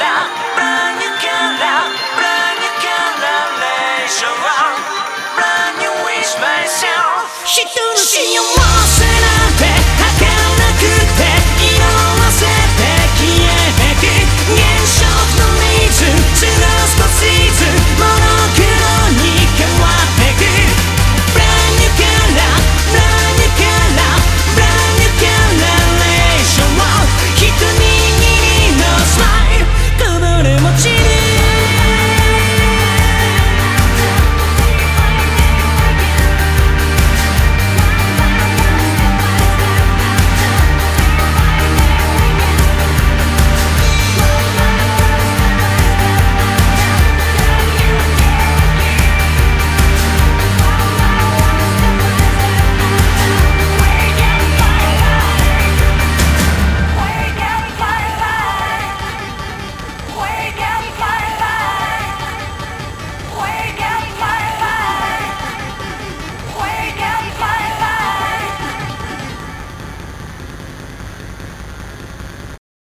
back.